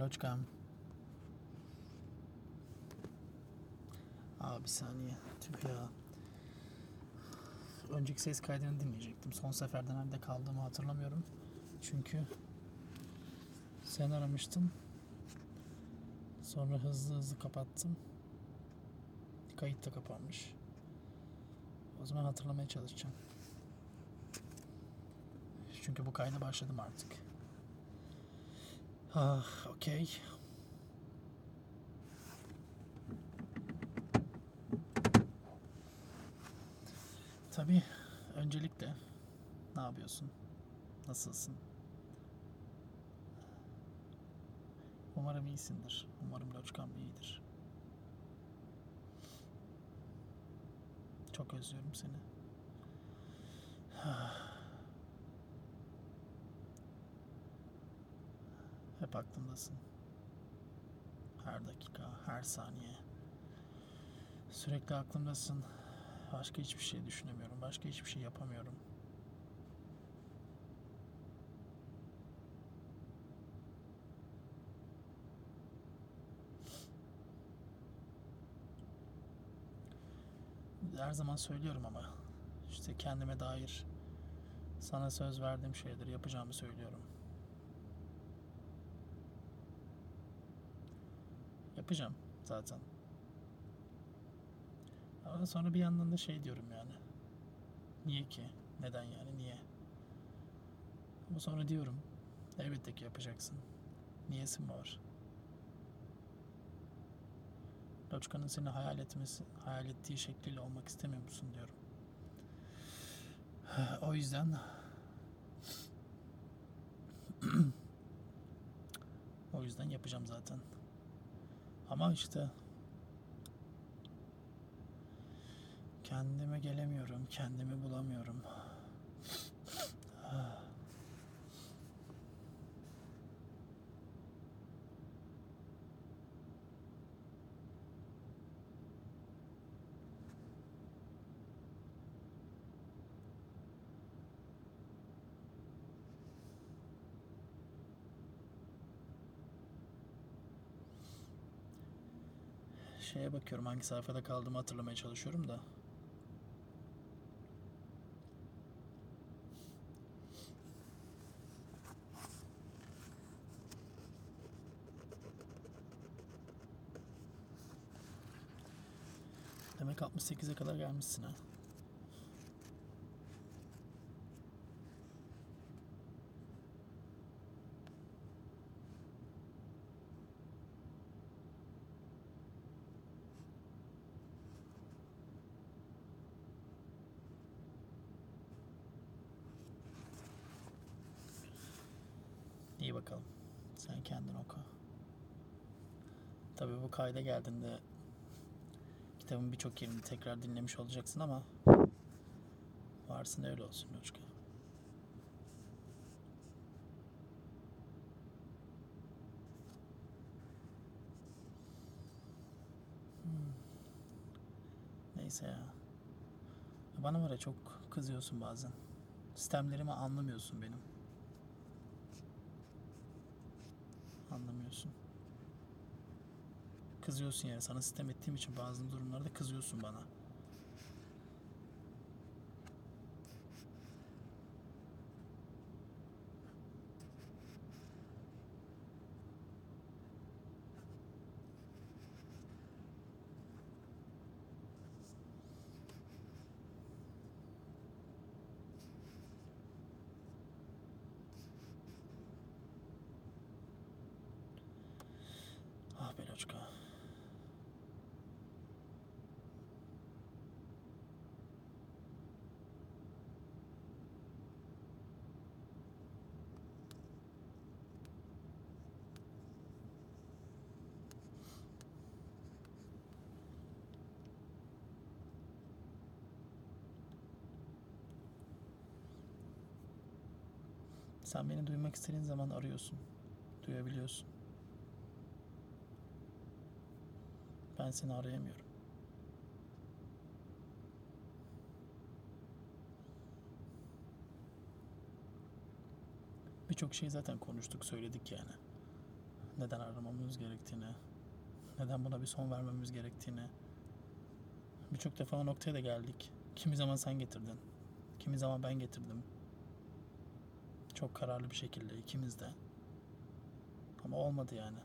Loçkam. Aa bir saniye. Tüh ya. Önceki ses kaydını dinleyecektim. Son seferde nerede kaldığımı hatırlamıyorum. Çünkü sen aramıştın. Sonra hızlı hızlı kapattım. Kayıt da kapanmış. O zaman hatırlamaya çalışacağım. Çünkü bu kayda başladım artık. Ah, okey. Tabii öncelikle ne yapıyorsun? Nasılsın? Umarım iyisindir. Umarım Loçkan iyidir. Çok özlüyorum seni. Hep aklımdasın. Her dakika, her saniye. Sürekli aklımdasın. Başka hiçbir şey düşünemiyorum. Başka hiçbir şey yapamıyorum. Her zaman söylüyorum ama işte kendime dair sana söz verdiğim şeyleri yapacağımı söylüyorum. Yapacağım zaten. Ama sonra bir yandan da şey diyorum yani. Niye ki? Neden yani? Niye? Ama sonra diyorum. Elbette ki yapacaksın. Niyesi mi var? Loçka'nın seni hayal etmesi, hayal ettiği şekliyle olmak istemiyor musun diyorum. O yüzden o yüzden yapacağım zaten. Ama işte kendime gelemiyorum, kendimi bulamıyorum. Şeye bakıyorum hangi sayfada kaldığımı hatırlamaya çalışıyorum da. Demek 68'e kadar gelmişsin ha. Bakalım. Sen kendin oku. Tabii bu kayda geldiğinde kitabın birçok yerini tekrar dinlemiş olacaksın ama varsın öyle olsun Loçka. Hmm. Neyse ya. Bana var ya çok kızıyorsun bazen. Sistemlerimi anlamıyorsun benim. Anlamıyorsun. Kızıyorsun yani sana sistem ettiğim için bazı durumlarda kızıyorsun bana. Ah Beloçka. Sen beni duymak istediğin zaman arıyorsun. Duyabiliyorsun. Ben seni arayamıyorum. Birçok şey zaten konuştuk, söyledik yani. neden aramamız gerektiğini, neden buna bir son vermemiz gerektiğini. Birçok defa o noktaya da geldik. Kimi zaman sen getirdin, kimi zaman ben getirdim. Çok kararlı bir şekilde ikimiz de. Ama olmadı yani.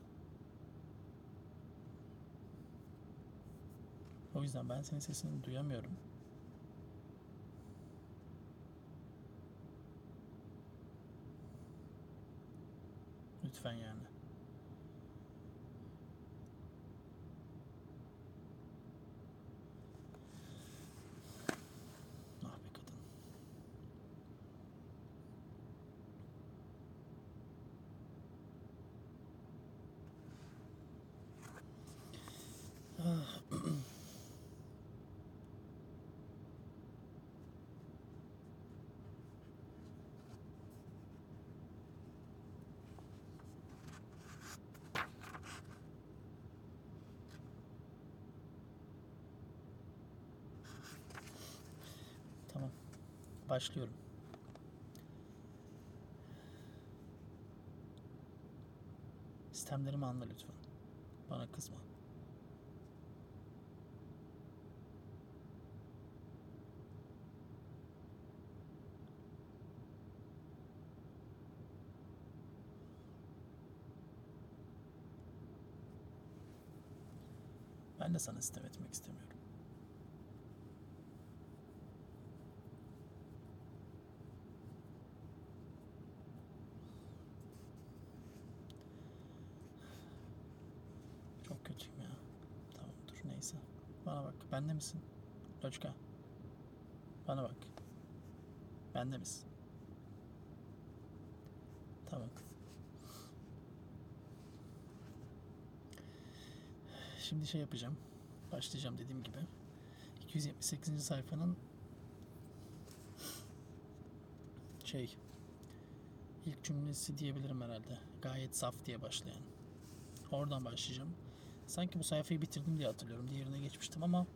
O yüzden ben senin sesini duyamıyorum. Lütfen yani. Ah be kadın. Tamam. Başlıyorum. Sistemlerimi anla lütfen. Bana kızma. Ben de sana sitem etmek istemiyorum. Çok kötüyüm ya. Tamam dur neyse. Bana bak. Bende misin? Loçka. Bana bak. Bende misin? Tamam. Şimdi şey yapacağım. Başlayacağım dediğim gibi. 278. sayfanın şey ilk cümlesi diyebilirim herhalde. Gayet saf diye başlayan. Oradan başlayacağım. Sanki bu sayfayı bitirdim diye hatırlıyorum. Diğerine geçmiştim ama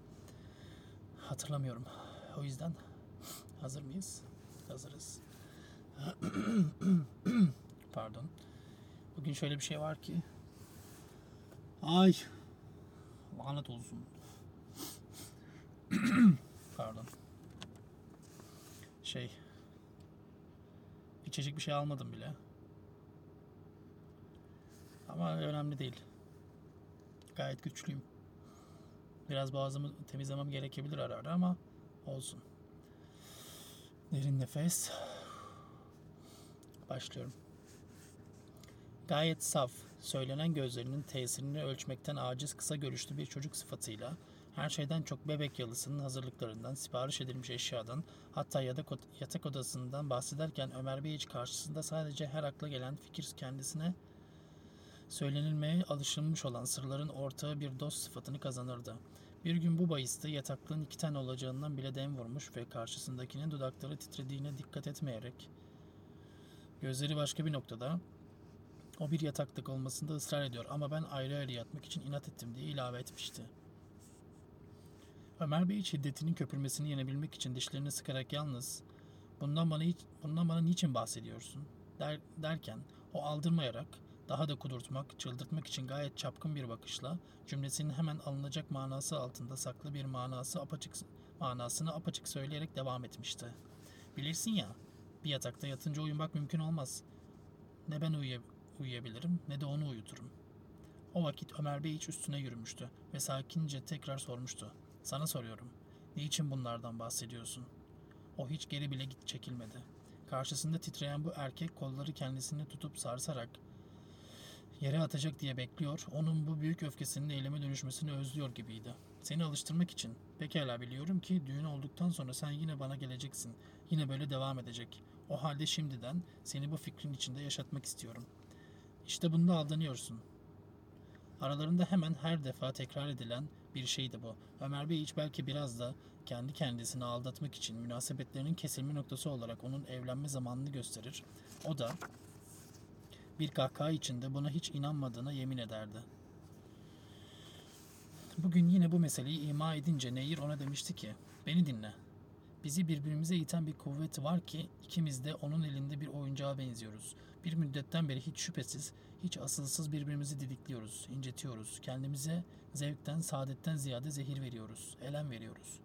hatırlamıyorum. O yüzden hazır mıyız? Hazırız. Pardon. Bugün şöyle bir şey var ki Ay lanet olsun. Pardon. Şey içecek bir şey almadım bile. Ama önemli değil. Gayet güçlüyüm. Biraz boğazımı temizlemem gerekebilir ara ara ama olsun. Derin nefes. Başlıyorum. Gayet saf, söylenen gözlerinin tesirini ölçmekten aciz kısa görüşlü bir çocuk sıfatıyla her şeyden çok bebek yalısının hazırlıklarından, sipariş edilmiş eşyadan, hatta yatak, odasından bahsederken Ömer Bey hiç karşısında sadece her akla gelen fikir kendisine söylenilmeye alışılmış olan sırların ortağı bir dost sıfatını kazanırdı. Bir gün bu bahiste yataklığın iki tane olacağından bile dem vurmuş ve karşısındakinin dudakları titrediğine dikkat etmeyerek gözleri başka bir noktada o bir yataklık olmasında ısrar ediyor ama ben ayrı ayrı yatmak için inat ettim diye ilave etmişti. Ömer Bey şiddetinin köpürmesini yenebilmek için dişlerini sıkarak yalnız bundan bana hiç, bundan bana niçin bahsediyorsun der, derken o aldırmayarak daha da kudurtmak, çıldırtmak için gayet çapkın bir bakışla cümlesinin hemen alınacak manası altında saklı bir manası apaçık manasını apaçık söyleyerek devam etmişti. Bilirsin ya, bir yatakta yatınca uyumak mümkün olmaz. Ne ben uyuya, uyuyabilirim ne de onu uyuturum. O vakit Ömer Bey hiç üstüne yürümüştü ve sakince tekrar sormuştu. Sana soruyorum. Niçin bunlardan bahsediyorsun? O hiç geri bile git çekilmedi. Karşısında titreyen bu erkek kolları kendisini tutup sarsarak yere atacak diye bekliyor. Onun bu büyük öfkesinin eyleme dönüşmesini özlüyor gibiydi. Seni alıştırmak için. Pekala biliyorum ki düğün olduktan sonra sen yine bana geleceksin. Yine böyle devam edecek. O halde şimdiden seni bu fikrin içinde yaşatmak istiyorum. İşte bunda aldanıyorsun. Aralarında hemen her defa tekrar edilen bir şeydi bu. Ömer Bey hiç belki biraz da kendi kendisini aldatmak için münasebetlerinin kesilme noktası olarak onun evlenme zamanını gösterir. O da bir kahkaha içinde buna hiç inanmadığına yemin ederdi. Bugün yine bu meseleyi ima edince Nehir ona demişti ki, beni dinle. Bizi birbirimize iten bir kuvvet var ki ikimiz de onun elinde bir oyuncağa benziyoruz. Bir müddetten beri hiç şüphesiz, hiç asılsız birbirimizi didikliyoruz, incitiyoruz. Kendimize zevkten, saadetten ziyade zehir veriyoruz, elem veriyoruz.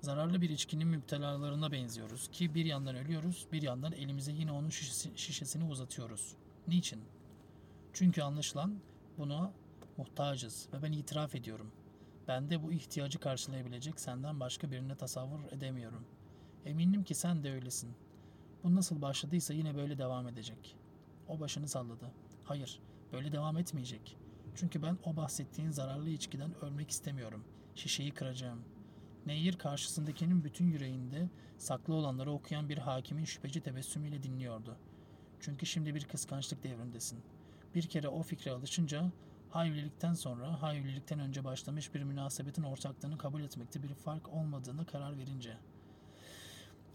Zararlı bir içkinin müptelalarına benziyoruz ki bir yandan ölüyoruz, bir yandan elimize yine onun şişesi- şişesini uzatıyoruz. Niçin? Çünkü anlaşılan buna muhtacız ve ben itiraf ediyorum. Ben de bu ihtiyacı karşılayabilecek senden başka birini tasavvur edemiyorum. Eminim ki sen de öylesin. Bu nasıl başladıysa yine böyle devam edecek. O başını salladı. Hayır, böyle devam etmeyecek. Çünkü ben o bahsettiğin zararlı içkiden ölmek istemiyorum. Şişeyi kıracağım. Nehir karşısındakinin bütün yüreğinde saklı olanları okuyan bir hakimin şüpheci tebessümüyle dinliyordu. Çünkü şimdi bir kıskançlık devrindesin. Bir kere o fikre alışınca Hayvlilikten sonra, hayvlilikten önce başlamış bir münasebetin ortaklığını kabul etmekte bir fark olmadığını karar verince.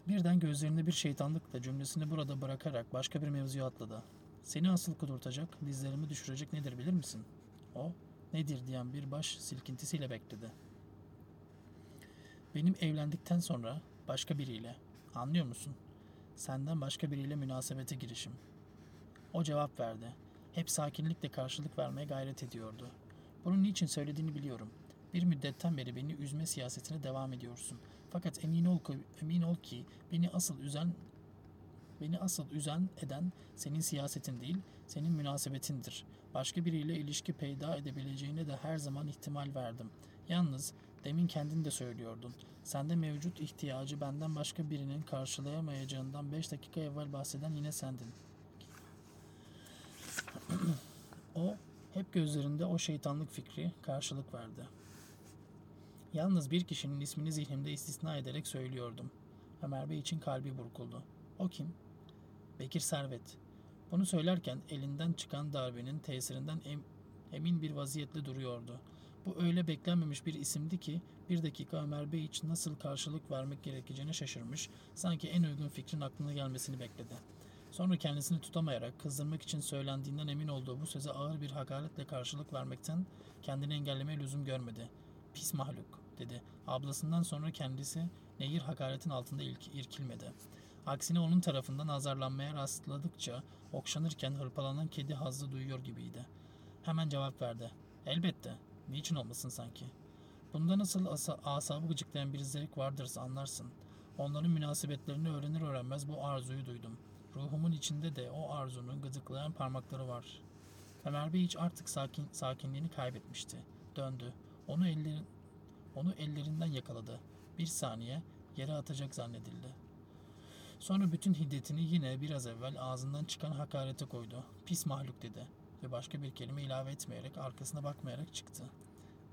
Birden gözlerinde bir şeytanlıkla cümlesini burada bırakarak başka bir mevzuya atladı. Seni asıl kudurtacak, dizlerimi düşürecek nedir bilir misin? O, nedir diyen bir baş silkintisiyle bekledi. Benim evlendikten sonra başka biriyle, anlıyor musun? Senden başka biriyle münasebete girişim. O cevap verdi. Hep sakinlikle karşılık vermeye gayret ediyordu. Bunun niçin söylediğini biliyorum. Bir müddetten beri beni üzme siyasetine devam ediyorsun. Fakat emin ol ki, emin ol ki beni asıl üzen beni asıl üzen eden senin siyasetin değil, senin münasebetindir. Başka biriyle ilişki peyda edebileceğine de her zaman ihtimal verdim. Yalnız demin kendin de söylüyordun. Sende mevcut ihtiyacı benden başka birinin karşılayamayacağından beş dakika evvel bahseden yine sendin. O hep gözlerinde o şeytanlık fikri karşılık verdi. Yalnız bir kişinin ismini zihnimde istisna ederek söylüyordum. Ömer Bey için kalbi burkuldu. O kim? Bekir Servet. Bunu söylerken elinden çıkan darbenin tesirinden em- emin bir vaziyetle duruyordu. Bu öyle beklenmemiş bir isimdi ki bir dakika Ömer Bey için nasıl karşılık vermek gerekeceğine şaşırmış, sanki en uygun fikrin aklına gelmesini bekledi. Sonra kendisini tutamayarak kızdırmak için söylendiğinden emin olduğu bu söze ağır bir hakaretle karşılık vermekten kendini engellemeye lüzum görmedi. Pis mahluk dedi. Ablasından sonra kendisi nehir hakaretin altında ilk, irkilmedi. Aksine onun tarafından azarlanmaya rastladıkça okşanırken hırpalanan kedi hazzı duyuyor gibiydi. Hemen cevap verdi. Elbette. Niçin olmasın sanki? Bunda nasıl asa, asabı gıcıklayan bir zevk vardırsa anlarsın. Onların münasebetlerini öğrenir öğrenmez bu arzuyu duydum. Ruhumun içinde de o arzunun gıdıklayan parmakları var. Ömer Bey hiç artık sakin, sakinliğini kaybetmişti. Döndü. Onu elleri, onu ellerinden yakaladı. Bir saniye yere atacak zannedildi. Sonra bütün hiddetini yine biraz evvel ağzından çıkan hakarete koydu. Pis mahluk dedi ve başka bir kelime ilave etmeyerek arkasına bakmayarak çıktı.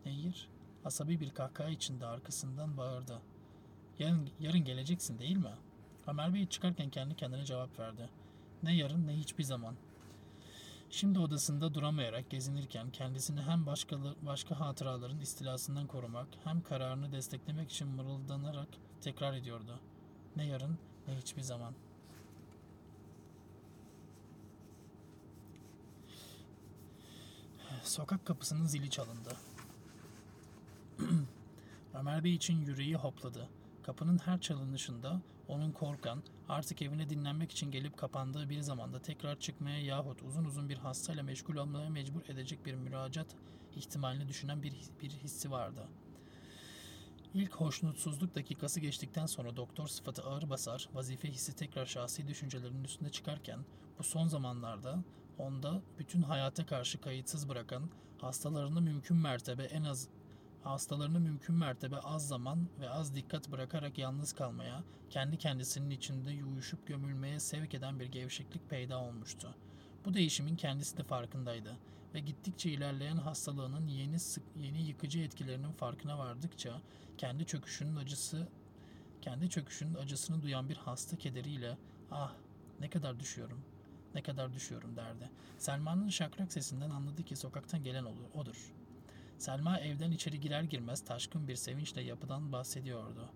Nehir asabi bir kahkaha içinde arkasından bağırdı. Yarın, yarın geleceksin değil mi? Ömer Bey çıkarken kendi kendine cevap verdi. Ne yarın ne hiçbir zaman. Şimdi odasında duramayarak gezinirken kendisini hem başkalı, başka hatıraların istilasından korumak hem kararını desteklemek için mırıldanarak tekrar ediyordu. Ne yarın ne hiçbir zaman. Sokak kapısının zili çalındı. Ömer Bey için yüreği hopladı. Kapının her çalınışında onun korkan, artık evine dinlenmek için gelip kapandığı bir zamanda tekrar çıkmaya yahut uzun uzun bir hastayla meşgul olmaya mecbur edecek bir müracaat ihtimalini düşünen bir, bir hissi vardı. İlk hoşnutsuzluk dakikası geçtikten sonra doktor sıfatı ağır basar, vazife hissi tekrar şahsi düşüncelerinin üstüne çıkarken bu son zamanlarda onda bütün hayata karşı kayıtsız bırakan, hastalarını mümkün mertebe en az hastalarını mümkün mertebe az zaman ve az dikkat bırakarak yalnız kalmaya, kendi kendisinin içinde yuyuşup gömülmeye sevk eden bir gevşeklik peyda olmuştu. Bu değişimin kendisi de farkındaydı ve gittikçe ilerleyen hastalığının yeni sık, yeni yıkıcı etkilerinin farkına vardıkça kendi çöküşünün acısı kendi çöküşünün acısını duyan bir hasta kederiyle ah ne kadar düşüyorum ne kadar düşüyorum derdi. Selma'nın şakrak sesinden anladı ki sokaktan gelen olur, odur. Selma evden içeri girer girmez taşkın bir sevinçle yapıdan bahsediyordu.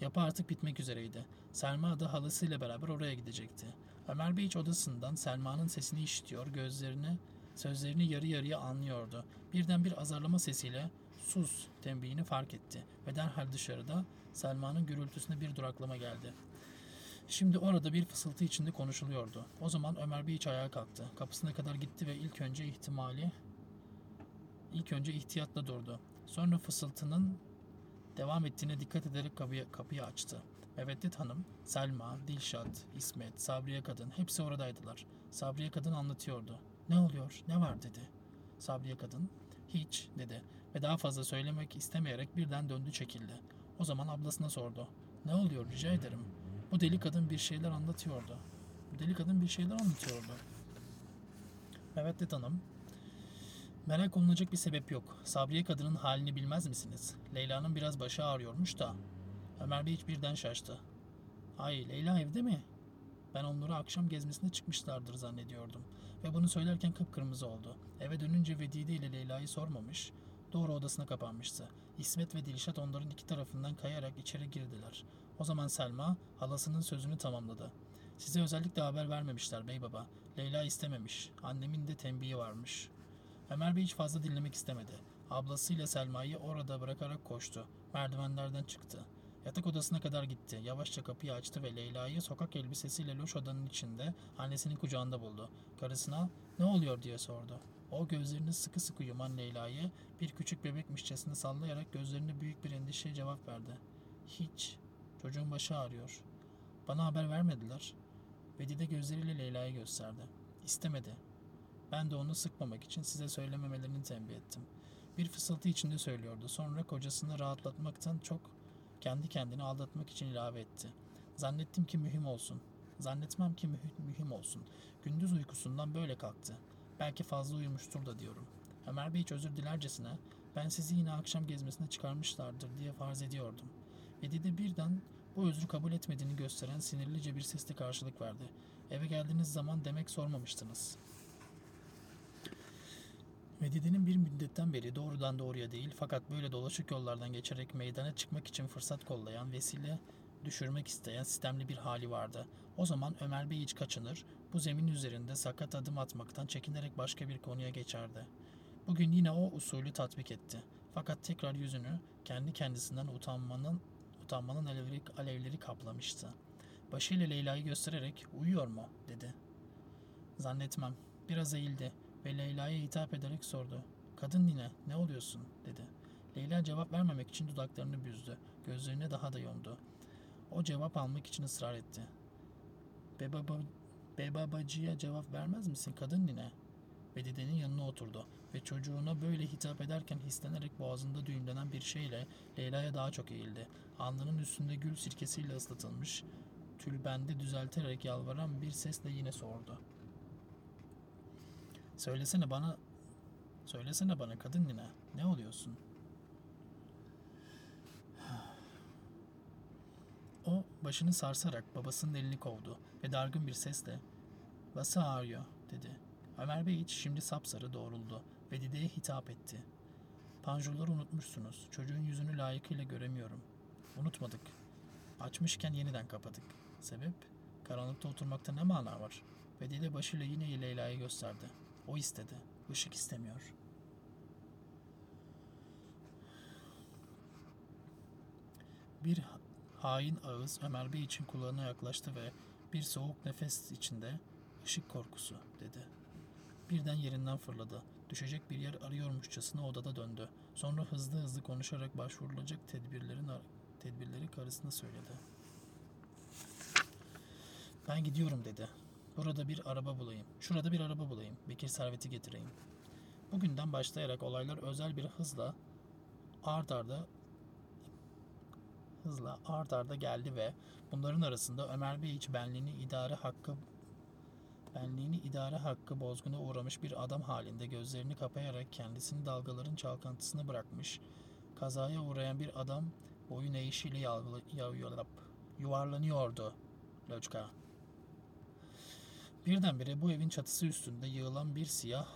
Yapı artık bitmek üzereydi. Selma da halısıyla beraber oraya gidecekti. Ömer Bey hiç odasından Selma'nın sesini işitiyor, gözlerini, sözlerini yarı yarıya anlıyordu. Birden bir azarlama sesiyle sus tembihini fark etti ve derhal dışarıda Selma'nın gürültüsünde bir duraklama geldi. Şimdi orada bir fısıltı içinde konuşuluyordu. O zaman Ömer Bey hiç ayağa kalktı. Kapısına kadar gitti ve ilk önce ihtimali ilk önce ihtiyatla durdu. Sonra fısıltının devam ettiğine dikkat ederek kapıyı, kapıyı açtı. Meveddet Hanım, Selma, Dilşat, İsmet, Sabriye Kadın hepsi oradaydılar. Sabriye Kadın anlatıyordu. Ne oluyor, ne var dedi. Sabriye Kadın, hiç dedi ve daha fazla söylemek istemeyerek birden döndü çekildi. O zaman ablasına sordu. Ne oluyor rica ederim. Bu deli kadın bir şeyler anlatıyordu. Bu deli kadın bir şeyler anlatıyordu. Meveddet Hanım, Merak olunacak bir sebep yok. Sabriye kadının halini bilmez misiniz? Leyla'nın biraz başı ağrıyormuş da. Ömer Bey hiç birden şaştı. Ay Leyla evde mi? Ben onları akşam gezmesine çıkmışlardır zannediyordum. Ve bunu söylerken kıpkırmızı oldu. Eve dönünce Vedide ile Leyla'yı sormamış. Doğru odasına kapanmıştı. İsmet ve Dilşat onların iki tarafından kayarak içeri girdiler. O zaman Selma halasının sözünü tamamladı. Size özellikle haber vermemişler bey baba. Leyla istememiş. Annemin de tembihi varmış. Ömer Bey hiç fazla dinlemek istemedi. Ablasıyla Selma'yı orada bırakarak koştu. Merdivenlerden çıktı. Yatak odasına kadar gitti. Yavaşça kapıyı açtı ve Leyla'yı sokak elbisesiyle loş odanın içinde annesinin kucağında buldu. Karısına ne oluyor diye sordu. O gözlerini sıkı sıkı yuman Leyla'yı bir küçük bebekmişçesine sallayarak gözlerini büyük bir endişeye cevap verdi. Hiç. Çocuğun başı ağrıyor. Bana haber vermediler. Vedide gözleriyle Leyla'yı gösterdi. İstemedi. Ben de onu sıkmamak için size söylememelerini tembih ettim. Bir fısıltı içinde söylüyordu. Sonra kocasını rahatlatmaktan çok kendi kendini aldatmak için ilave etti. Zannettim ki mühim olsun. Zannetmem ki mühim, mühim olsun. Gündüz uykusundan böyle kalktı. Belki fazla uyumuştur da diyorum. Ömer Bey hiç özür dilercesine ben sizi yine akşam gezmesine çıkarmışlardır diye farz ediyordum. Vedide birden bu özrü kabul etmediğini gösteren sinirlice bir sesle karşılık verdi. Eve geldiğiniz zaman demek sormamıştınız. Medide'nin bir müddetten beri doğrudan doğruya değil fakat böyle dolaşık yollardan geçerek meydana çıkmak için fırsat kollayan, vesile düşürmek isteyen sistemli bir hali vardı. O zaman Ömer Bey hiç kaçınır, bu zemin üzerinde sakat adım atmaktan çekinerek başka bir konuya geçerdi. Bugün yine o usulü tatbik etti. Fakat tekrar yüzünü kendi kendisinden utanmanın utanmanın alevleri, alevleri kaplamıştı. Başıyla Leyla'yı göstererek uyuyor mu dedi. Zannetmem. Biraz eğildi ve Leyla'ya hitap ederek sordu. Kadın nine ne oluyorsun dedi. Leyla cevap vermemek için dudaklarını büzdü. Gözlerini daha da yomdu. O cevap almak için ısrar etti. Bebaba, bebabacıya cevap vermez misin kadın nine? Bedide'nin yanına oturdu ve çocuğuna böyle hitap ederken hislenerek boğazında düğümlenen bir şeyle Leyla'ya daha çok eğildi. Alnının üstünde gül sirkesiyle ıslatılmış, tülbendi düzelterek yalvaran bir sesle yine sordu. Söylesene bana, söylesene bana kadın nine, ne oluyorsun? O başını sarsarak babasının elini kovdu ve dargın bir sesle ''Bası ağrıyor'' dedi. Ömer Bey hiç şimdi sapsarı doğruldu ve Dide'ye hitap etti. Panjurları unutmuşsunuz. Çocuğun yüzünü layıkıyla göremiyorum. Unutmadık. Açmışken yeniden kapadık. Sebep? Karanlıkta oturmakta ne mana var? Ve Dide başıyla yine Leyla'yı gösterdi. O istedi. Işık istemiyor. Bir hain ağız Ömer Bey için kulağına yaklaştı ve bir soğuk nefes içinde ışık korkusu dedi. Birden yerinden fırladı. Düşecek bir yer arıyormuşçasına odada döndü. Sonra hızlı hızlı konuşarak başvurulacak tedbirlerin tedbirleri karısına söyledi. Ben gidiyorum dedi. Burada bir araba bulayım. Şurada bir araba bulayım. Bekir serveti getireyim. Bugünden başlayarak olaylar özel bir hızla ard arda hızla ard arda geldi ve bunların arasında Ömer Bey hiç benliğini idare hakkı benliğini idare hakkı bozguna uğramış bir adam halinde gözlerini kapayarak kendisini dalgaların çalkantısını bırakmış, kazaya uğrayan bir adam boyun eğişiyle yuvarlanıyordu. Loçka. Birdenbire bu evin çatısı üstünde yığılan bir siyah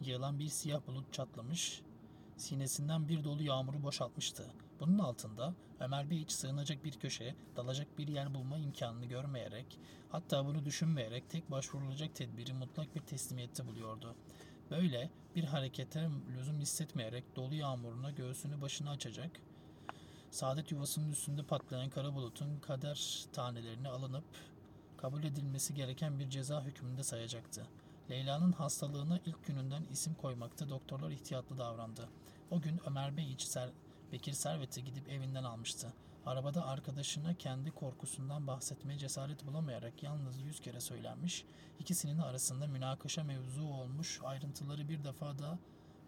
yığılan bir siyah bulut çatlamış, sinesinden bir dolu yağmuru boşaltmıştı. Bunun altında Ömer Bey hiç sığınacak bir köşe, dalacak bir yer bulma imkanını görmeyerek, hatta bunu düşünmeyerek tek başvurulacak tedbiri mutlak bir teslimiyette buluyordu. Böyle bir harekete lüzum hissetmeyerek dolu yağmuruna göğsünü başına açacak, Saadet yuvasının üstünde patlayan kara bulutun kader tanelerini alınıp kabul edilmesi gereken bir ceza hükmünde sayacaktı. Leyla'nın hastalığına ilk gününden isim koymakta doktorlar ihtiyatlı davrandı. O gün Ömer Bey iç ser, Bekir Servet'i gidip evinden almıştı. Arabada arkadaşına kendi korkusundan bahsetmeye cesaret bulamayarak yalnız yüz kere söylenmiş, ikisinin arasında münakaşa mevzu olmuş ayrıntıları bir defa da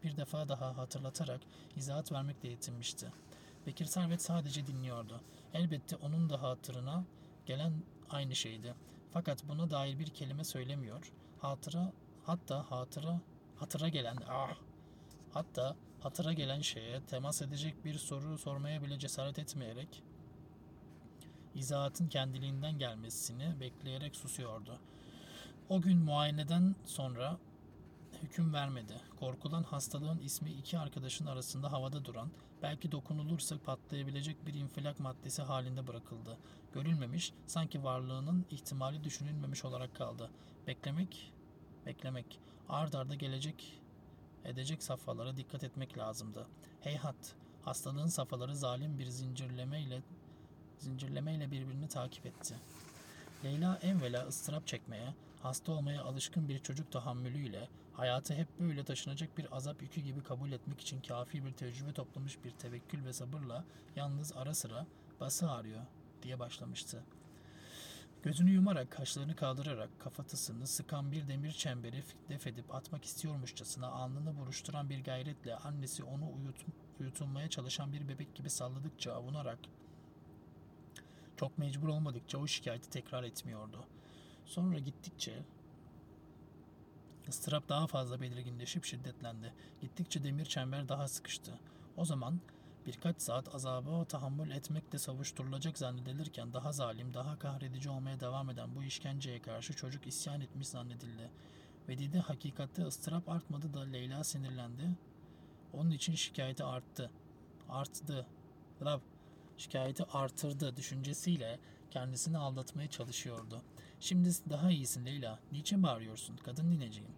bir defa daha hatırlatarak izahat vermekle yetinmişti. Bekir Servet sadece dinliyordu. Elbette onun da hatırına gelen aynı şeydi. Fakat buna dair bir kelime söylemiyor. Hatıra hatta hatıra hatıra gelen ah hatta hatıra gelen şeye temas edecek bir soru sormaya bile cesaret etmeyerek izahatın kendiliğinden gelmesini bekleyerek susuyordu. O gün muayeneden sonra hüküm vermedi. Korkulan hastalığın ismi iki arkadaşın arasında havada duran, belki dokunulursa patlayabilecek bir infilak maddesi halinde bırakıldı. Görülmemiş, sanki varlığının ihtimali düşünülmemiş olarak kaldı. Beklemek, beklemek, ard arda gelecek edecek safhalara dikkat etmek lazımdı. Heyhat, hastalığın safhaları zalim bir zincirlemeyle zincirlemeyle birbirini takip etti. Leyla evvela ıstırap çekmeye, hasta olmaya alışkın bir çocuk tahammülüyle hayatı hep böyle taşınacak bir azap yükü gibi kabul etmek için kafi bir tecrübe toplamış bir tevekkül ve sabırla yalnız ara sıra bası ağrıyor diye başlamıştı. Gözünü yumarak, kaşlarını kaldırarak kafatasını sıkan bir demir çemberi def edip atmak istiyormuşçasına alnını buruşturan bir gayretle annesi onu uyut, uyutulmaya çalışan bir bebek gibi salladıkça avunarak çok mecbur olmadıkça o şikayeti tekrar etmiyordu. Sonra gittikçe ıstırap daha fazla belirginleşip şiddetlendi. Gittikçe demir çember daha sıkıştı. O zaman birkaç saat azaba tahammül etmekle savuşturulacak zannedilirken daha zalim, daha kahredici olmaya devam eden bu işkenceye karşı çocuk isyan etmiş zannedildi. Vedide hakikatte ıstırap artmadı da Leyla sinirlendi. Onun için şikayeti arttı. Arttı. Rab, şikayeti artırdı düşüncesiyle kendisini aldatmaya çalışıyordu. Şimdi daha iyisin Leyla. Niçin bağırıyorsun? Kadın dinleyeceğim.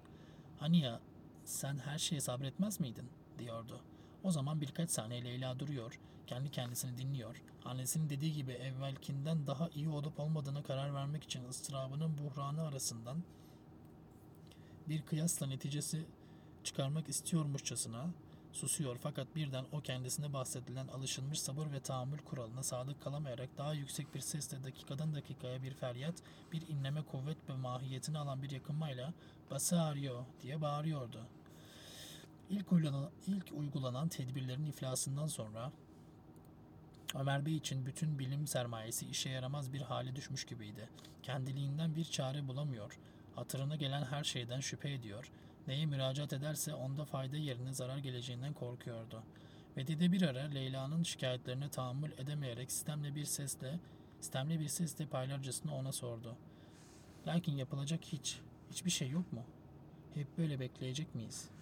Hani ya sen her şeye sabretmez miydin? diyordu. O zaman birkaç saniye Leyla duruyor, kendi kendisini dinliyor. Annesinin dediği gibi evvelkinden daha iyi olup olmadığına karar vermek için ıstırabının buhranı arasından bir kıyasla neticesi çıkarmak istiyormuşçasına susuyor fakat birden o kendisine bahsedilen alışılmış sabır ve tahammül kuralına sadık kalamayarak daha yüksek bir sesle dakikadan dakikaya bir feryat, bir inleme kuvvet ve mahiyetini alan bir yakınmayla bası ağrıyor diye bağırıyordu. İlk uygulanan, ilk uygulanan tedbirlerin iflasından sonra Ömer Bey için bütün bilim sermayesi işe yaramaz bir hale düşmüş gibiydi. Kendiliğinden bir çare bulamıyor, hatırına gelen her şeyden şüphe ediyor, neye müracaat ederse onda fayda yerine zarar geleceğinden korkuyordu. Vedide bir ara Leyla'nın şikayetlerine tahammül edemeyerek sistemli bir sesle, sistemli bir sesle paylarcasına ona sordu. Lakin yapılacak hiç, hiçbir şey yok mu? Hep böyle bekleyecek miyiz?''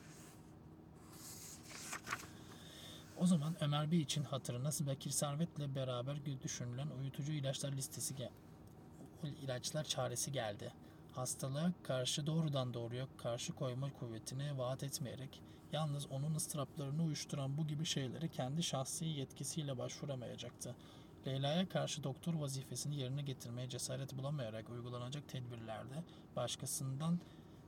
O zaman Ömer Bey için hatırına Bekir Servet'le beraber düşünülen uyutucu ilaçlar listesi gel ilaçlar çaresi geldi. Hastalığa karşı doğrudan doğruya karşı koyma kuvvetini vaat etmeyerek yalnız onun ıstıraplarını uyuşturan bu gibi şeyleri kendi şahsi yetkisiyle başvuramayacaktı. Leyla'ya karşı doktor vazifesini yerine getirmeye cesaret bulamayarak uygulanacak tedbirlerde başkasından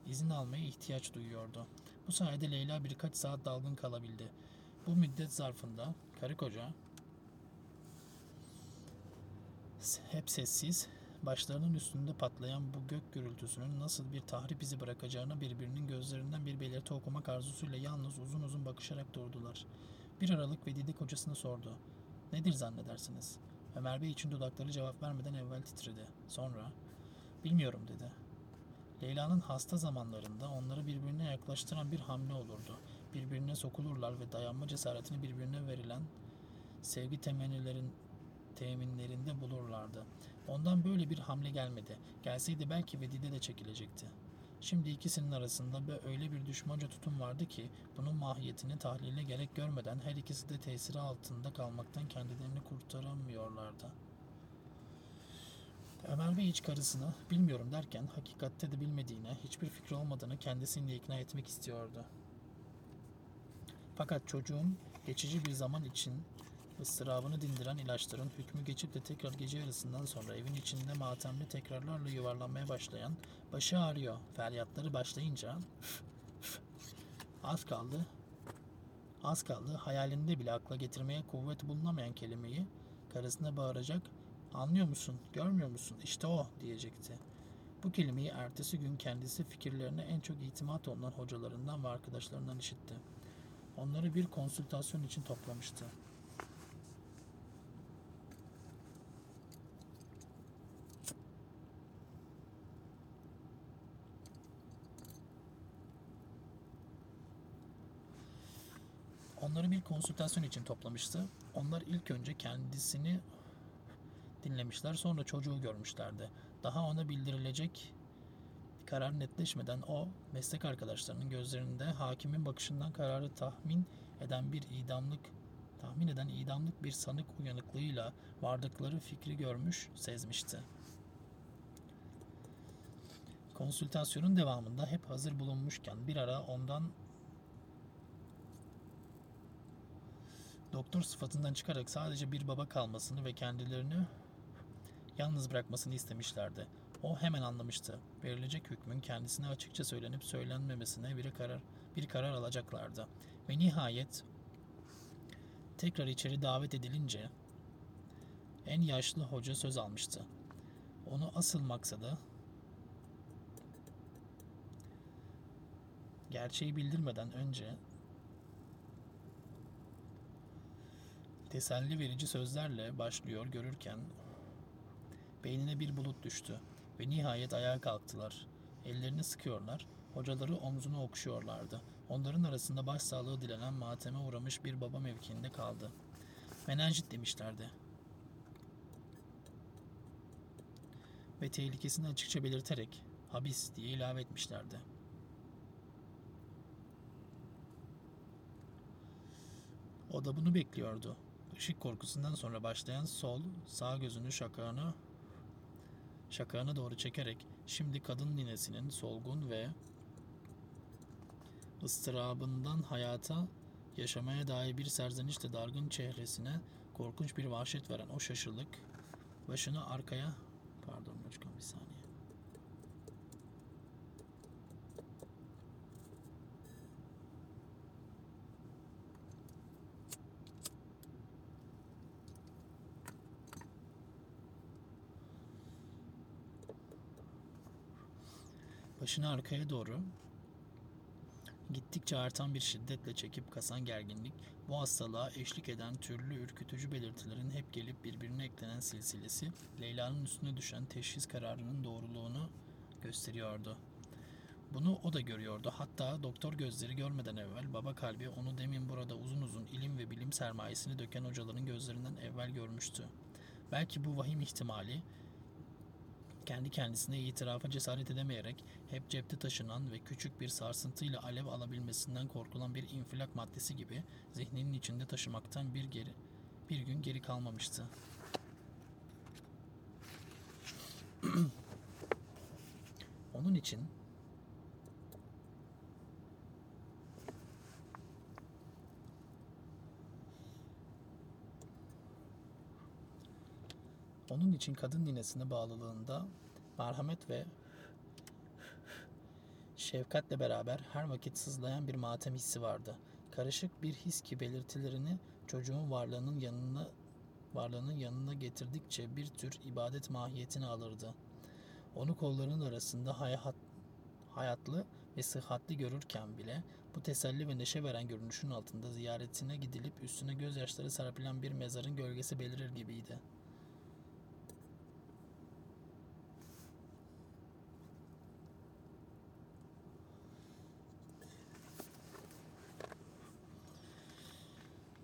izin almaya ihtiyaç duyuyordu. Bu sayede Leyla birkaç saat dalgın kalabildi. Bu müddet zarfında karı koca hep sessiz, başlarının üstünde patlayan bu gök gürültüsünün nasıl bir tahrip izi bırakacağını birbirinin gözlerinden bir belirti okumak arzusuyla yalnız uzun uzun bakışarak durdular. Bir aralık Vedide kocasına sordu. Nedir zannedersiniz? Ömer Bey için dudakları cevap vermeden evvel titredi. Sonra, bilmiyorum dedi. Leyla'nın hasta zamanlarında onları birbirine yaklaştıran bir hamle olurdu birbirine sokulurlar ve dayanma cesaretini birbirine verilen sevgi temennilerin teminlerinde bulurlardı. Ondan böyle bir hamle gelmedi. Gelseydi belki Vedide de çekilecekti. Şimdi ikisinin arasında öyle bir düşmanca tutum vardı ki bunun mahiyetini tahliline gerek görmeden her ikisi de tesiri altında kalmaktan kendilerini kurtaramıyorlardı. Ömer Bey hiç karısını bilmiyorum derken hakikatte de bilmediğine, hiçbir fikri olmadığını kendisini ikna etmek istiyordu. Fakat çocuğun geçici bir zaman için ıstırabını dindiren ilaçların hükmü geçip de tekrar gece yarısından sonra evin içinde matemli tekrarlarla yuvarlanmaya başlayan, başı ağrıyor, feryatları başlayınca az kaldı, az kaldı hayalinde bile akla getirmeye kuvvet bulunamayan kelimeyi karısına bağıracak, anlıyor musun, görmüyor musun, işte o diyecekti. Bu kelimeyi ertesi gün kendisi fikirlerine en çok itimat olunan hocalarından ve arkadaşlarından işitti. Onları bir konsültasyon için toplamıştı. Onları bir konsültasyon için toplamıştı. Onlar ilk önce kendisini dinlemişler, sonra çocuğu görmüşlerdi. Daha ona bildirilecek karar netleşmeden o, meslek arkadaşlarının gözlerinde hakimin bakışından kararı tahmin eden bir idamlık tahmin eden idamlık bir sanık uyanıklığıyla vardıkları fikri görmüş, sezmişti. Konsültasyonun devamında hep hazır bulunmuşken bir ara ondan doktor sıfatından çıkarak sadece bir baba kalmasını ve kendilerini yalnız bırakmasını istemişlerdi. O hemen anlamıştı. Verilecek hükmün kendisine açıkça söylenip söylenmemesine bir karar bir karar alacaklardı. Ve nihayet tekrar içeri davet edilince en yaşlı hoca söz almıştı. Onu asıl maksadı gerçeği bildirmeden önce teselli verici sözlerle başlıyor görürken beynine bir bulut düştü ve nihayet ayağa kalktılar. Ellerini sıkıyorlar, hocaları omzunu okşuyorlardı. Onların arasında başsağlığı dilenen mateme uğramış bir baba mevkiinde kaldı. Menenjit demişlerdi. Ve tehlikesini açıkça belirterek habis diye ilave etmişlerdi. O da bunu bekliyordu. Işık korkusundan sonra başlayan sol, sağ gözünü şakağına şakağına doğru çekerek şimdi kadın ninesinin solgun ve ıstırabından hayata yaşamaya dair bir serzenişle dargın çehresine korkunç bir vahşet veren o şaşılık başını arkaya pardon Loçkan bir saniye başını arkaya doğru gittikçe artan bir şiddetle çekip kasan gerginlik bu hastalığa eşlik eden türlü ürkütücü belirtilerin hep gelip birbirine eklenen silsilesi Leyla'nın üstüne düşen teşhis kararının doğruluğunu gösteriyordu. Bunu o da görüyordu. Hatta doktor gözleri görmeden evvel baba kalbi onu demin burada uzun uzun ilim ve bilim sermayesini döken hocaların gözlerinden evvel görmüştü. Belki bu vahim ihtimali kendi kendisine itirafa cesaret edemeyerek hep cepte taşınan ve küçük bir sarsıntıyla alev alabilmesinden korkulan bir infilak maddesi gibi zihninin içinde taşımaktan bir geri bir gün geri kalmamıştı. Onun için Onun için kadın ninesine bağlılığında merhamet ve şefkatle beraber her vakit sızlayan bir matem hissi vardı. Karışık bir his ki belirtilerini çocuğun varlığının yanına varlığının yanına getirdikçe bir tür ibadet mahiyetini alırdı. Onu kollarının arasında hayat, hayatlı ve sıhhatli görürken bile bu teselli ve neşe veren görünüşün altında ziyaretine gidilip üstüne gözyaşları serpilen bir mezarın gölgesi belirir gibiydi.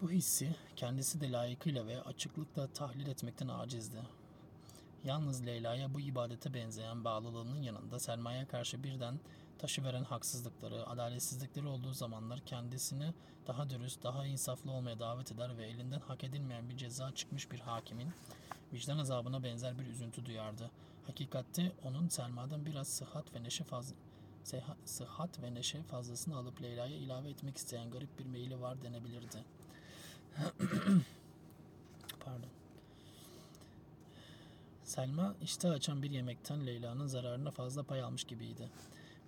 Bu hissi kendisi de layıkıyla ve açıklıkla tahlil etmekten acizdi. Yalnız Leyla'ya bu ibadete benzeyen bağlılığının yanında sermaye karşı birden taşıveren haksızlıkları, adaletsizlikleri olduğu zamanlar kendisini daha dürüst, daha insaflı olmaya davet eder ve elinden hak edilmeyen bir ceza çıkmış bir hakimin vicdan azabına benzer bir üzüntü duyardı. Hakikatte onun Selma'dan biraz sıhhat ve neşe fazla sıhhat ve neşe fazlasını alıp Leyla'ya ilave etmek isteyen garip bir meyli var denebilirdi. pardon. Selma iştah açan bir yemekten Leyla'nın zararına fazla pay almış gibiydi.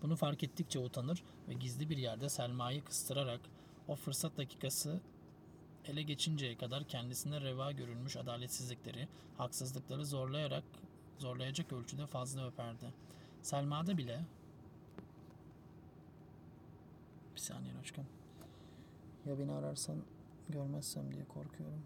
Bunu fark ettikçe utanır ve gizli bir yerde Selma'yı kıstırarak o fırsat dakikası ele geçinceye kadar kendisine reva görülmüş adaletsizlikleri, haksızlıkları zorlayarak zorlayacak ölçüde fazla öperdi. Selma'da bile bir saniye aşkım. Ya beni ararsan görmezsem diye korkuyorum.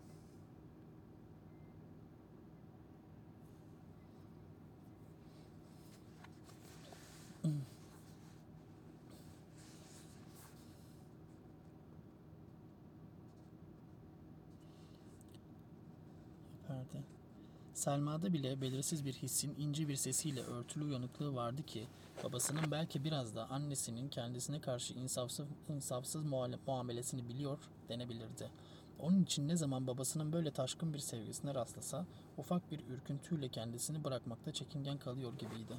Öperdi. Selma'da bile belirsiz bir hissin ince bir sesiyle örtülü uyanıklığı vardı ki babasının belki biraz da annesinin kendisine karşı insafsız, insafsız muamelesini biliyor denebilirdi. Onun için ne zaman babasının böyle taşkın bir sevgisine rastlasa ufak bir ürküntüyle kendisini bırakmakta çekingen kalıyor gibiydi.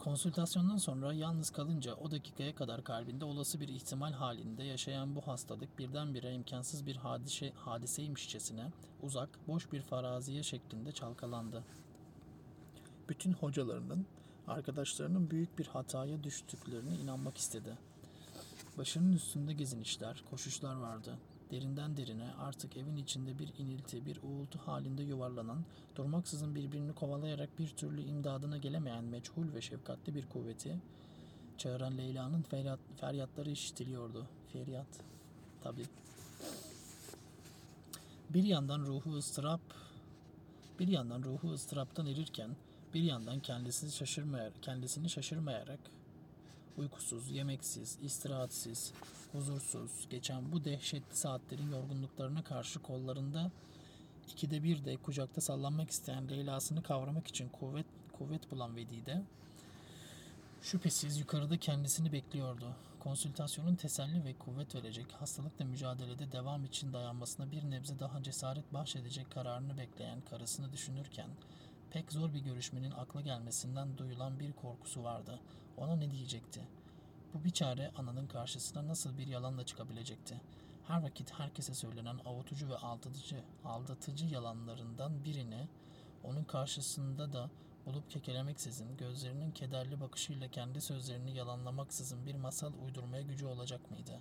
Konsültasyondan sonra yalnız kalınca o dakikaya kadar kalbinde olası bir ihtimal halinde yaşayan bu hastalık birdenbire imkansız bir hadise, hadiseymişçesine uzak, boş bir faraziye şeklinde çalkalandı. Bütün hocalarının, arkadaşlarının büyük bir hataya düştüklerine inanmak istedi. Başının üstünde gezinişler, koşuşlar vardı. Derinden derine artık evin içinde bir inilti, bir uğultu halinde yuvarlanan, durmaksızın birbirini kovalayarak bir türlü imdadına gelemeyen meçhul ve şefkatli bir kuvveti, çağıran Leyla'nın feryat, feryatları işitiliyordu. Feryat, tabii. Bir yandan ruhu ıstırap, bir yandan ruhu ıstıraptan erirken, bir yandan kendisini şaşırmayarak, kendisini şaşırmayarak uykusuz, yemeksiz, istirahatsiz, huzursuz geçen bu dehşetli saatlerin yorgunluklarına karşı kollarında ikide bir de kucakta sallanmak isteyen Leyla'sını kavramak için kuvvet kuvvet bulan Vedide şüphesiz yukarıda kendisini bekliyordu. Konsültasyonun teselli ve kuvvet verecek, hastalıkla mücadelede devam için dayanmasına bir nebze daha cesaret bahşedecek kararını bekleyen karısını düşünürken pek zor bir görüşmenin akla gelmesinden duyulan bir korkusu vardı. Ona ne diyecekti? Bu biçare ananın karşısına nasıl bir yalanla çıkabilecekti? Her vakit herkese söylenen avutucu ve aldatıcı, aldatıcı yalanlarından birini onun karşısında da bulup kekelemeksizin, gözlerinin kederli bakışıyla kendi sözlerini yalanlamaksızın bir masal uydurmaya gücü olacak mıydı?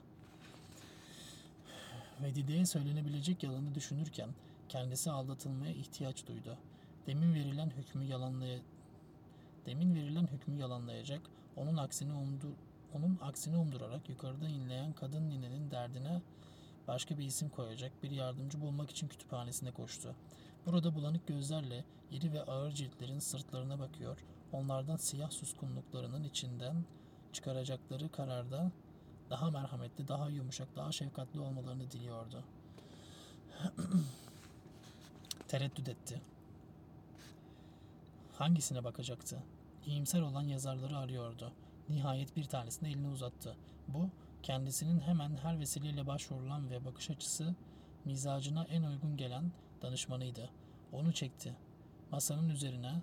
Vedide'ye söylenebilecek yalanı düşünürken kendisi aldatılmaya ihtiyaç duydu. Demin verilen hükmü yalanlay Demin verilen hükmü yalanlayacak, onun aksini umdu onun aksini umdurarak yukarıda inleyen kadın ninenin derdine başka bir isim koyacak bir yardımcı bulmak için kütüphanesine koştu. Burada bulanık gözlerle iri ve ağır ciltlerin sırtlarına bakıyor, onlardan siyah suskunluklarının içinden çıkaracakları kararda daha merhametli, daha yumuşak, daha şefkatli olmalarını diliyordu. Tereddüt etti. Hangisine bakacaktı? İyimser olan yazarları arıyordu. Nihayet bir tanesine elini uzattı. Bu, kendisinin hemen her vesileyle başvurulan ve bakış açısı mizacına en uygun gelen danışmanıydı. Onu çekti. Masanın üzerine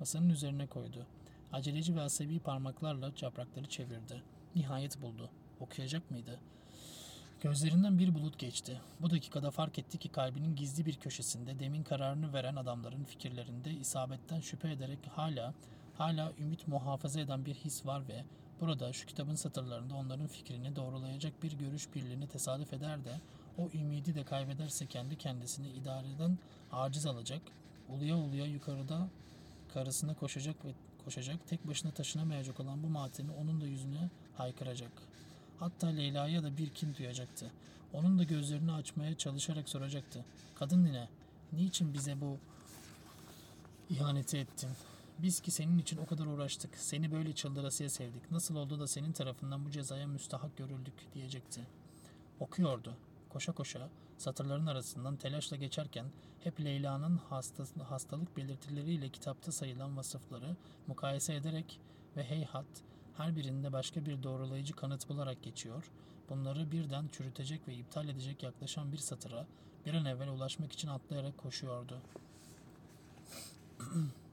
masanın üzerine koydu. Aceleci ve asabi parmaklarla yaprakları çevirdi. Nihayet buldu. Okuyacak mıydı? Gözlerinden bir bulut geçti. Bu dakikada fark etti ki kalbinin gizli bir köşesinde demin kararını veren adamların fikirlerinde isabetten şüphe ederek hala hala ümit muhafaza eden bir his var ve burada şu kitabın satırlarında onların fikrini doğrulayacak bir görüş birliğini tesadüf eder de o ümidi de kaybederse kendi kendisini idareden aciz alacak, uluya uluya yukarıda karısına koşacak ve koşacak, tek başına taşınamayacak olan bu matemi onun da yüzüne haykıracak. Hatta Leyla'ya da bir kin duyacaktı. Onun da gözlerini açmaya çalışarak soracaktı. Kadın nine, niçin bize bu ihaneti ettin? Biz ki senin için o kadar uğraştık. Seni böyle çıldırasıya sevdik. Nasıl oldu da senin tarafından bu cezaya müstahak görüldük diyecekti. Okuyordu. Koşa koşa satırların arasından telaşla geçerken hep Leyla'nın hastası, hastalık belirtileriyle kitapta sayılan vasıfları mukayese ederek ve heyhat her birinde başka bir doğrulayıcı kanıt bularak geçiyor, bunları birden çürütecek ve iptal edecek yaklaşan bir satıra bir an evvel ulaşmak için atlayarak koşuyordu.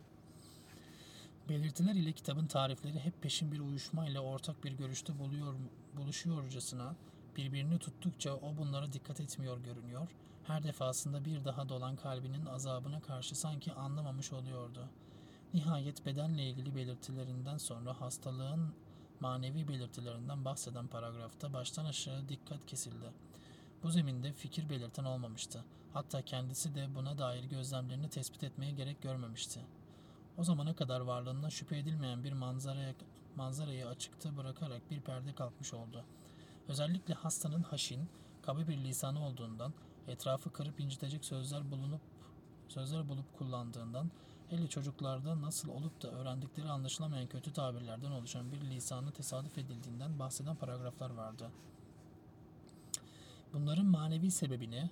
Belirtiler ile kitabın tarifleri hep peşin bir uyuşma ile ortak bir görüşte buluyor, buluşuyorcasına Birbirini tuttukça o bunlara dikkat etmiyor görünüyor. Her defasında bir daha dolan kalbinin azabına karşı sanki anlamamış oluyordu. Nihayet bedenle ilgili belirtilerinden sonra hastalığın manevi belirtilerinden bahseden paragrafta baştan aşağı dikkat kesildi. Bu zeminde fikir belirten olmamıştı. Hatta kendisi de buna dair gözlemlerini tespit etmeye gerek görmemişti. O zamana kadar varlığından şüphe edilmeyen bir manzaraya, manzarayı açıkta bırakarak bir perde kalkmış oldu. Özellikle hastanın haşin, kaba bir lisanı olduğundan, etrafı kırıp incitecek sözler bulunup sözler bulup kullandığından, hele çocuklarda nasıl olup da öğrendikleri anlaşılamayan kötü tabirlerden oluşan bir lisanı tesadüf edildiğinden bahseden paragraflar vardı. Bunların manevi sebebini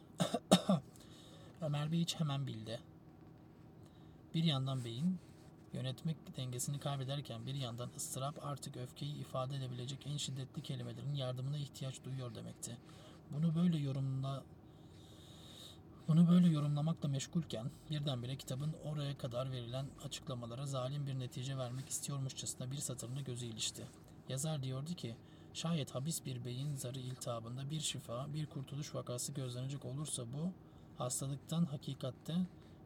Ömer Bey hiç hemen bildi. Bir yandan beyin yönetmek dengesini kaybederken bir yandan ıstırap artık öfkeyi ifade edebilecek en şiddetli kelimelerin yardımına ihtiyaç duyuyor demekti. Bunu böyle yorumla bunu böyle yorumlamakla meşgulken birdenbire kitabın oraya kadar verilen açıklamalara zalim bir netice vermek istiyormuşçasına bir satırına gözü ilişti. Yazar diyordu ki, şayet habis bir beyin zarı iltihabında bir şifa, bir kurtuluş vakası gözlenecek olursa bu, hastalıktan hakikatte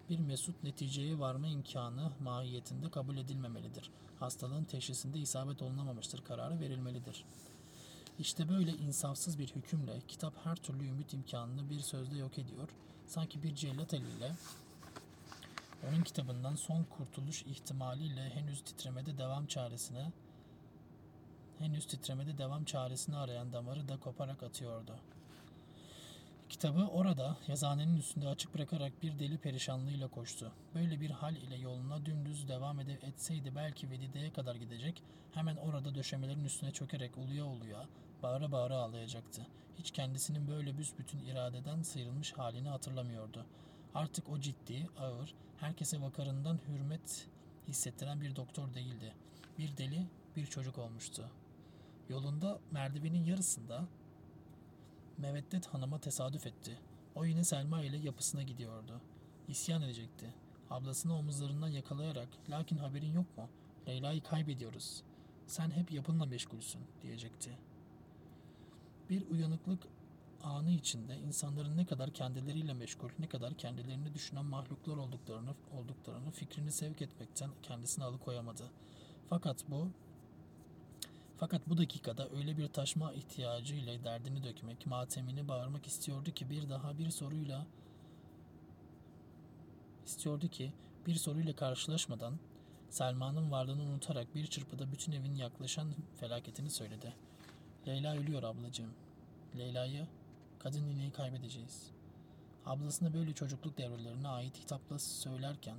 bir mesut neticeye varma imkanı mahiyetinde kabul edilmemelidir. Hastalığın teşhisinde isabet olunamamıştır kararı verilmelidir. İşte böyle insafsız bir hükümle kitap her türlü ümit imkanını bir sözde yok ediyor. Sanki bir cellat eliyle onun kitabından son kurtuluş ihtimaliyle henüz titremede devam çaresine henüz titremede devam çaresini arayan damarı da koparak atıyordu. Kitabı orada yazanenin üstünde açık bırakarak bir deli perişanlığıyla koştu. Böyle bir hal ile yoluna dümdüz devam ede etseydi belki Vedide'ye kadar gidecek, hemen orada döşemelerin üstüne çökerek uluya uluya, bağıra bağıra ağlayacaktı. Hiç kendisinin böyle büsbütün iradeden sıyrılmış halini hatırlamıyordu. Artık o ciddi, ağır, herkese vakarından hürmet hissettiren bir doktor değildi. Bir deli, bir çocuk olmuştu. Yolunda merdivenin yarısında Meveddet Hanım'a tesadüf etti. O yine Selma ile yapısına gidiyordu. İsyan edecekti. Ablasını omuzlarından yakalayarak lakin haberin yok mu? Leyla'yı kaybediyoruz. Sen hep yapınla meşgulsün diyecekti. Bir uyanıklık anı içinde insanların ne kadar kendileriyle meşgul, ne kadar kendilerini düşünen mahluklar olduklarını, olduklarını fikrini sevk etmekten kendisini alıkoyamadı. Fakat bu fakat bu dakikada öyle bir taşma ihtiyacıyla derdini dökmek, matemini bağırmak istiyordu ki bir daha bir soruyla istiyordu ki bir soruyla karşılaşmadan Selma'nın varlığını unutarak bir çırpıda bütün evin yaklaşan felaketini söyledi. Leyla ölüyor ablacığım. Leyla'yı, kadın kaybedeceğiz. Ablasına böyle çocukluk devrelerine ait hitapla söylerken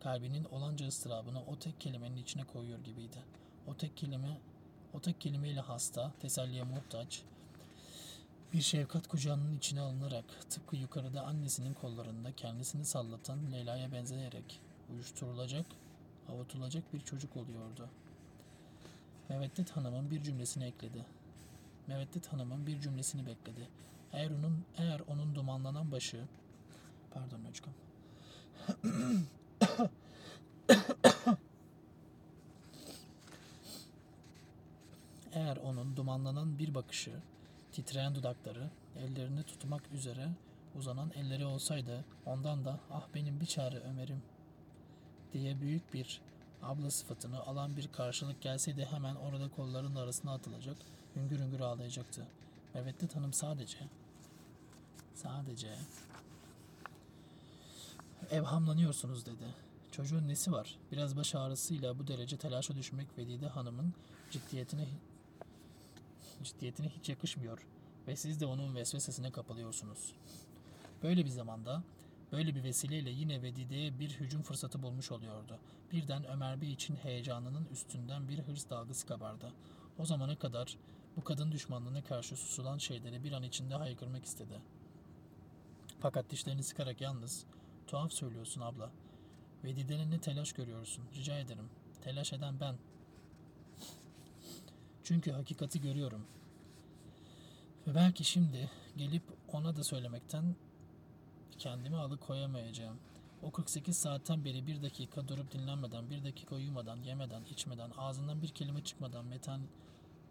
kalbinin olanca ıstırabını o tek kelimenin içine koyuyor gibiydi. O tek kelime o tek kelimeyle hasta, teselliye muhtaç, bir şefkat kucağının içine alınarak tıpkı yukarıda annesinin kollarında kendisini sallatan Leyla'ya benzeyerek uyuşturulacak, avutulacak bir çocuk oluyordu. Meveddet Hanım'ın bir cümlesini ekledi. Meveddet Hanım'ın bir cümlesini bekledi. Eğer onun eğer onun dumanlanan başı pardon hocam. Eğer onun dumanlanan bir bakışı, titreyen dudakları, ellerini tutmak üzere uzanan elleri olsaydı ondan da ah benim bir çare Ömer'im diye büyük bir abla sıfatını alan bir karşılık gelseydi hemen orada kollarının arasına atılacak, hüngür hüngür ağlayacaktı. Mevettet Hanım sadece sadece evhamlanıyorsunuz dedi. Çocuğun nesi var? Biraz baş ağrısıyla bu derece telaşa düşmek Vedide Hanım'ın ciddiyetine ciddiyetine hiç yakışmıyor ve siz de onun vesvesesine kapılıyorsunuz. Böyle bir zamanda, böyle bir vesileyle yine Vedide'ye bir hücum fırsatı bulmuş oluyordu. Birden Ömer Bey için heyecanının üstünden bir hırs dalgası kabardı. O zamana kadar bu kadın düşmanlığına karşı susulan şeyleri bir an içinde haykırmak istedi. Fakat dişlerini sıkarak yalnız, tuhaf söylüyorsun abla. Vedide'nin ne telaş görüyorsun, rica ederim. Telaş eden ben, çünkü hakikati görüyorum. Ve belki şimdi gelip ona da söylemekten kendimi alıkoyamayacağım. O 48 saatten beri bir dakika durup dinlenmeden, bir dakika uyumadan, yemeden, içmeden, ağzından bir kelime çıkmadan metan,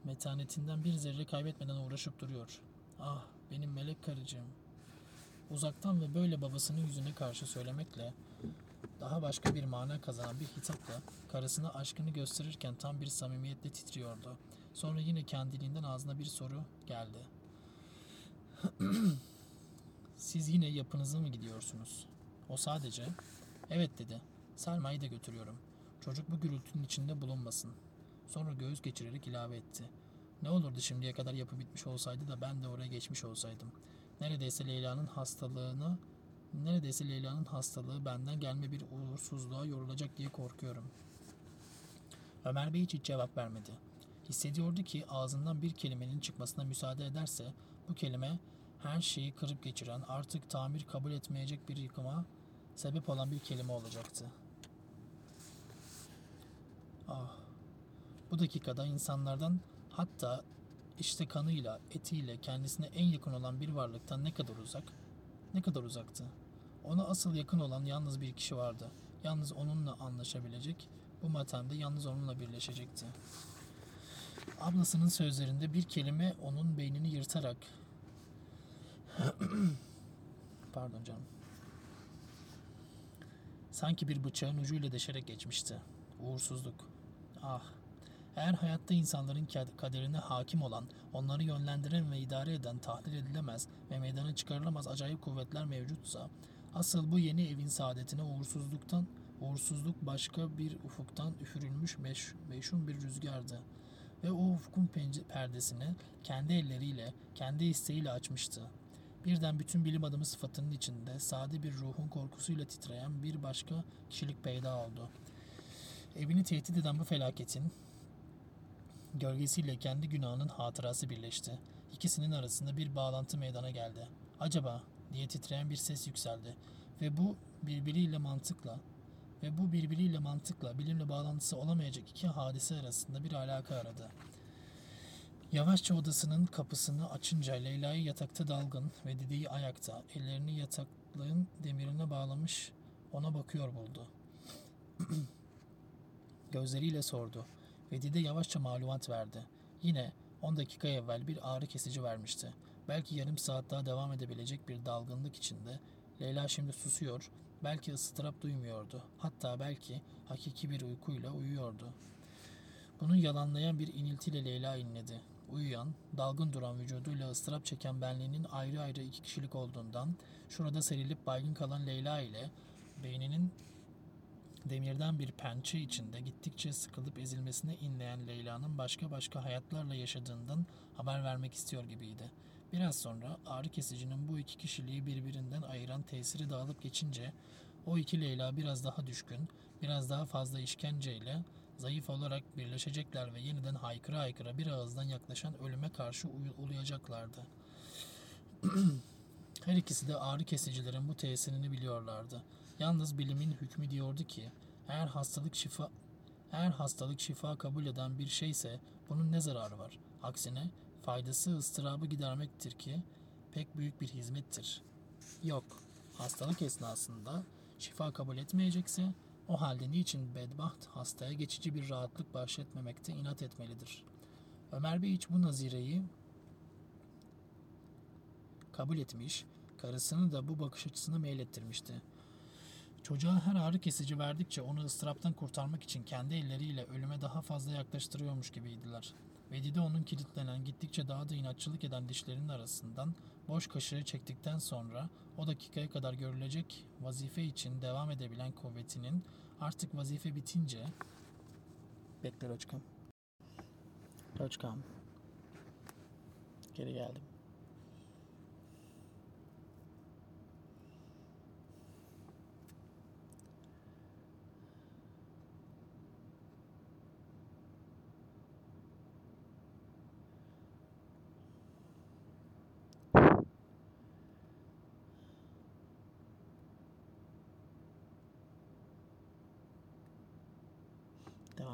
Metanetinden bir zerre kaybetmeden uğraşıp duruyor. Ah benim melek karıcığım. Uzaktan ve böyle babasının yüzüne karşı söylemekle daha başka bir mana kazanan bir hitapla karısına aşkını gösterirken tam bir samimiyetle titriyordu. Sonra yine kendiliğinden ağzına bir soru geldi. Siz yine yapınıza mı gidiyorsunuz? O sadece, evet dedi. Selma'yı da götürüyorum. Çocuk bu gürültünün içinde bulunmasın. Sonra göğüs geçirerek ilave etti. Ne olurdu şimdiye kadar yapı bitmiş olsaydı da ben de oraya geçmiş olsaydım. Neredeyse Leyla'nın hastalığını neredeyse Leyla'nın hastalığı benden gelme bir uğursuzluğa yorulacak diye korkuyorum. Ömer Bey hiç cevap vermedi. Hissediyordu ki ağzından bir kelimenin çıkmasına müsaade ederse bu kelime her şeyi kırıp geçiren, artık tamir kabul etmeyecek bir yıkıma sebep olan bir kelime olacaktı. Ah, bu dakikada insanlardan hatta işte kanıyla, etiyle kendisine en yakın olan bir varlıktan ne kadar uzak, ne kadar uzaktı. Ona asıl yakın olan yalnız bir kişi vardı. Yalnız onunla anlaşabilecek, bu matemde yalnız onunla birleşecekti. Ablasının sözlerinde bir kelime onun beynini yırtarak Pardon canım. Sanki bir bıçağın ucuyla deşerek geçmişti. Uğursuzluk. Ah. Eğer hayatta insanların kaderine hakim olan, onları yönlendiren ve idare eden tahlil edilemez ve meydana çıkarılamaz acayip kuvvetler mevcutsa, asıl bu yeni evin saadetine uğursuzluktan, uğursuzluk başka bir ufuktan üfürülmüş meş, meşhum bir rüzgardı. Ve o ufkun perdesini kendi elleriyle, kendi isteğiyle açmıştı. Birden bütün bilim adamı sıfatının içinde sade bir ruhun korkusuyla titreyen bir başka kişilik peyda oldu. Evini tehdit eden bu felaketin gölgesiyle kendi günahının hatırası birleşti. İkisinin arasında bir bağlantı meydana geldi. Acaba diye titreyen bir ses yükseldi ve bu birbiriyle mantıkla ve bu birbiriyle mantıkla bilimle bağlantısı olamayacak iki hadise arasında bir alaka aradı. Yavaşça odasının kapısını açınca Leyla'yı yatakta dalgın ve Didi'yi ayakta, ellerini yataklığın demirine bağlamış ona bakıyor buldu. Gözleriyle sordu ve Dide yavaşça malumat verdi. Yine 10 dakika evvel bir ağrı kesici vermişti. Belki yarım saat daha devam edebilecek bir dalgınlık içinde Leyla şimdi susuyor, belki ıstırap duymuyordu. Hatta belki hakiki bir uykuyla uyuyordu. Bunu yalanlayan bir iniltiyle Leyla inledi uyuyan, dalgın duran vücuduyla ıstırap çeken benliğinin ayrı ayrı iki kişilik olduğundan, şurada serilip baygın kalan Leyla ile beyninin demirden bir pençe içinde gittikçe sıkılıp ezilmesine inleyen Leyla'nın başka başka hayatlarla yaşadığından haber vermek istiyor gibiydi. Biraz sonra ağrı kesicinin bu iki kişiliği birbirinden ayıran tesiri dağılıp geçince o iki Leyla biraz daha düşkün, biraz daha fazla işkenceyle zayıf olarak birleşecekler ve yeniden haykıra haykıra bir ağızdan yaklaşan ölüme karşı uluyacaklardı. Her ikisi de ağrı kesicilerin bu tesirini biliyorlardı. Yalnız bilimin hükmü diyordu ki eğer hastalık şifa eğer hastalık şifa kabul eden bir şeyse bunun ne zararı var? Aksine faydası ıstırabı gidermektir ki pek büyük bir hizmettir. Yok, hastalık esnasında şifa kabul etmeyecekse o halde niçin bedbaht hastaya geçici bir rahatlık bahşetmemekte inat etmelidir? Ömer Bey hiç bu nazireyi kabul etmiş, karısını da bu bakış açısına meylettirmişti. Çocuğa her ağrı kesici verdikçe onu ıstıraptan kurtarmak için kendi elleriyle ölüme daha fazla yaklaştırıyormuş gibiydiler. Vedide onun kilitlenen, gittikçe daha da inatçılık eden dişlerinin arasından boş kaşığı çektikten sonra o dakikaya kadar görülecek vazife için devam edebilen kuvvetinin artık vazife bitince Bekle Roçkam. Roçkam. Geri geldim.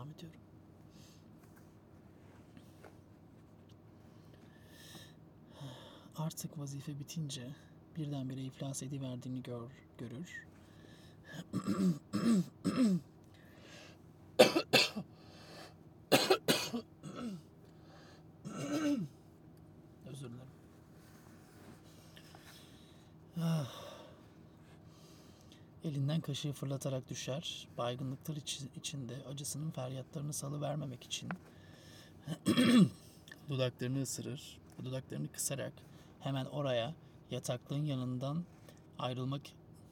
Devam ediyorum. Artık vazife bitince birdenbire iflas ediverdiğini gör, görür. Elinden kaşığı fırlatarak düşer. Baygınlıklar içi- içinde acısının feryatlarını salıvermemek için dudaklarını ısırır. Dudaklarını kısarak hemen oraya yataklığın yanından ayrılmak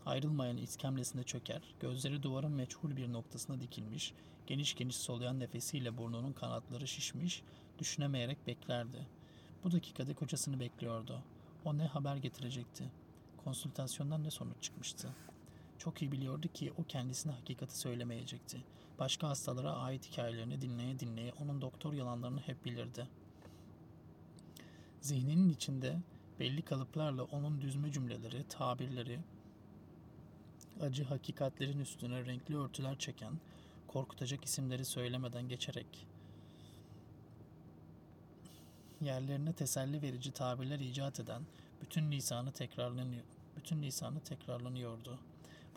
ayrılmayan iskemlesinde çöker. Gözleri duvarın meçhul bir noktasına dikilmiş. Geniş geniş soluyan nefesiyle burnunun kanatları şişmiş. Düşünemeyerek beklerdi. Bu dakikada kocasını bekliyordu. O ne haber getirecekti? Konsültasyondan ne sonuç çıkmıştı? Çok iyi biliyordu ki o kendisine hakikati söylemeyecekti. Başka hastalara ait hikayelerini dinleye dinleye onun doktor yalanlarını hep bilirdi. Zihninin içinde belli kalıplarla onun düzme cümleleri, tabirleri, acı hakikatlerin üstüne renkli örtüler çeken, korkutacak isimleri söylemeden geçerek yerlerine teselli verici tabirler icat eden bütün lisanı tekrarlanıyor. Bütün lisanı tekrarlanıyordu.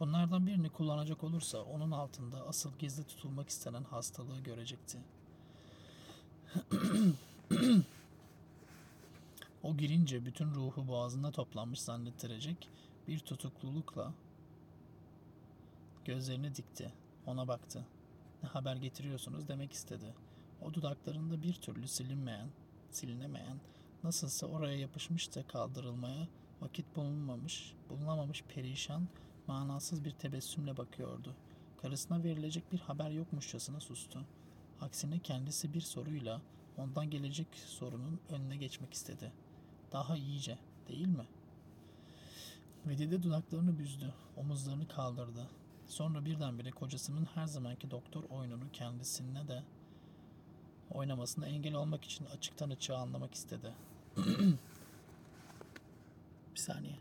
Bunlardan birini kullanacak olursa onun altında asıl gizli tutulmak istenen hastalığı görecekti. o girince bütün ruhu boğazında toplanmış zannettirecek bir tutuklulukla gözlerini dikti. Ona baktı. Ne haber getiriyorsunuz demek istedi. O dudaklarında bir türlü silinmeyen, silinemeyen, nasılsa oraya yapışmış da kaldırılmaya vakit bulunmamış, bulunamamış perişan, manasız bir tebessümle bakıyordu. Karısına verilecek bir haber yokmuşçasına sustu. Aksine kendisi bir soruyla ondan gelecek sorunun önüne geçmek istedi. Daha iyice, değil mi? Vedide dudaklarını büzdü, omuzlarını kaldırdı. Sonra birdenbire kocasının her zamanki doktor oyununu kendisine de oynamasına engel olmak için açıktan açığa anlamak istedi. bir saniye.